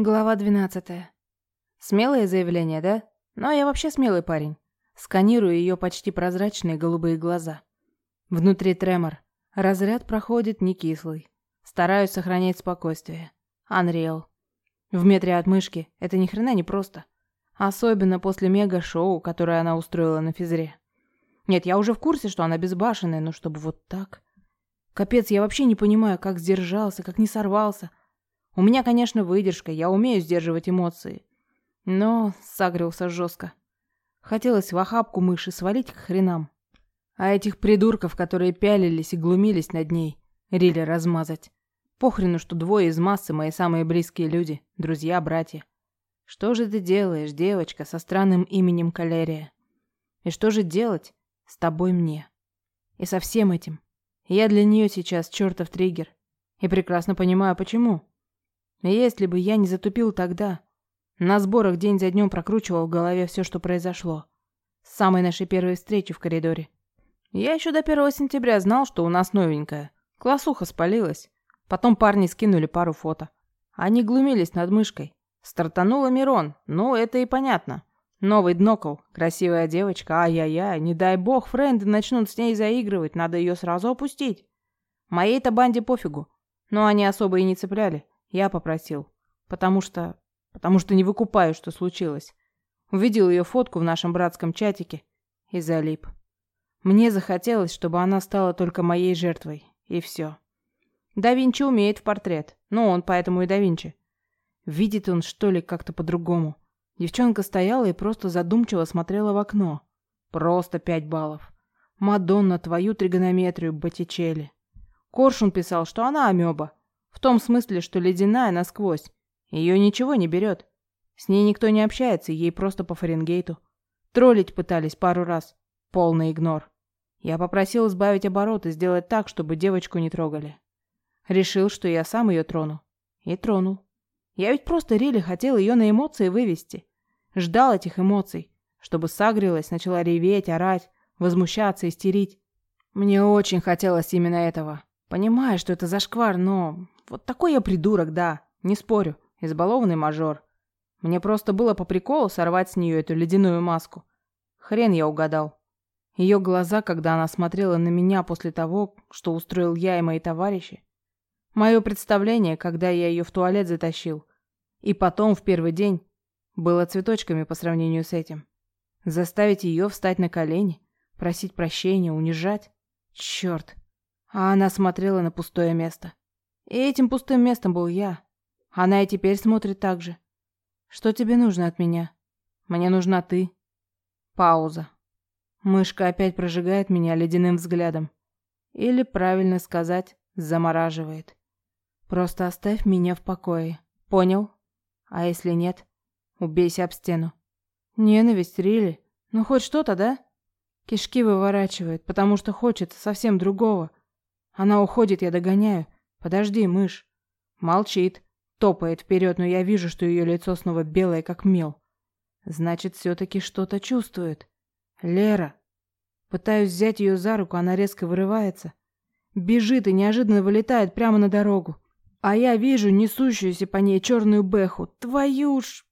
Глава 12. Смелое заявление, да? Но я вообще смелый парень. Сканирую ее почти прозрачные голубые глаза. Внутри тремор. Разряд проходит не кислый. Стараюсь сохранять спокойствие. Unreal. В метре от мышки это ни хрена не просто. Особенно после мега-шоу, которое она устроила на физре. Нет, я уже в курсе, что она безбашенная, но чтобы вот так... Капец, я вообще не понимаю, как сдержался, как не сорвался. У меня, конечно, выдержка, я умею сдерживать эмоции. Но сагрился жестко. Хотелось в охапку мыши свалить к хренам. А этих придурков, которые пялились и глумились над ней, Рили размазать. Похрену, что двое из массы мои самые близкие люди, друзья, братья. Что же ты делаешь, девочка, со странным именем Калерия? И что же делать с тобой мне? И со всем этим? Я для нее сейчас чертов триггер. И прекрасно понимаю, почему. Если бы я не затупил тогда, на сборах день за днем прокручивал в голове все, что произошло. С самой нашей первой встречи в коридоре. Я еще до первого сентября знал, что у нас новенькая. Классуха спалилась. Потом парни скинули пару фото. Они глумились над мышкой. Стартанула Мирон, ну это и понятно. Новый Днокл, красивая девочка, ай-яй-яй, не дай бог френды начнут с ней заигрывать, надо ее сразу опустить. Моей-то банде пофигу, но они особо и не цепляли. Я попросил. Потому что... Потому что не выкупаю, что случилось. Увидел ее фотку в нашем братском чатике и залип. Мне захотелось, чтобы она стала только моей жертвой. И все. Да Винчи умеет в портрет. Ну, он поэтому и да Винчи. Видит он, что ли, как-то по-другому. Девчонка стояла и просто задумчиво смотрела в окно. Просто пять баллов. Мадонна, твою тригонометрию, Боттичелли. Коршун писал, что она амеба. В том смысле, что ледяная насквозь. Ее ничего не берет. С ней никто не общается, ей просто по Фаренгейту. Троллить пытались пару раз. Полный игнор. Я попросил избавить оборот и сделать так, чтобы девочку не трогали. Решил, что я сам ее трону. И тронул. Я ведь просто Рили хотел ее на эмоции вывести. Ждал этих эмоций, чтобы сагрилась, начала реветь, орать, возмущаться, истерить. Мне очень хотелось именно этого. Понимаю, что это зашквар, но... Вот такой я придурок, да, не спорю избалованный мажор. Мне просто было по приколу сорвать с нее эту ледяную маску. Хрен я угадал. Ее глаза, когда она смотрела на меня после того, что устроил я и мои товарищи. Мое представление, когда я ее в туалет затащил. И потом, в первый день, было цветочками по сравнению с этим. Заставить ее встать на колени, просить прощения, унижать. Черт. А она смотрела на пустое место. И этим пустым местом был я. Она и теперь смотрит так же. Что тебе нужно от меня? Мне нужна ты. Пауза. Мышка опять прожигает меня ледяным взглядом. Или, правильно сказать, замораживает. Просто оставь меня в покое. Понял? А если нет, убейся об стену. Ненависть, Рили? Ну хоть что-то, да? Кишки выворачивает, потому что хочется совсем другого. Она уходит, я догоняю. Подожди, мышь. Молчит. Топает вперед, но я вижу, что ее лицо снова белое, как мел. Значит, все-таки что-то чувствует. Лера. Пытаюсь взять ее за руку, она резко вырывается. Бежит и неожиданно вылетает прямо на дорогу. А я вижу несущуюся по ней черную бэху. Твою ж...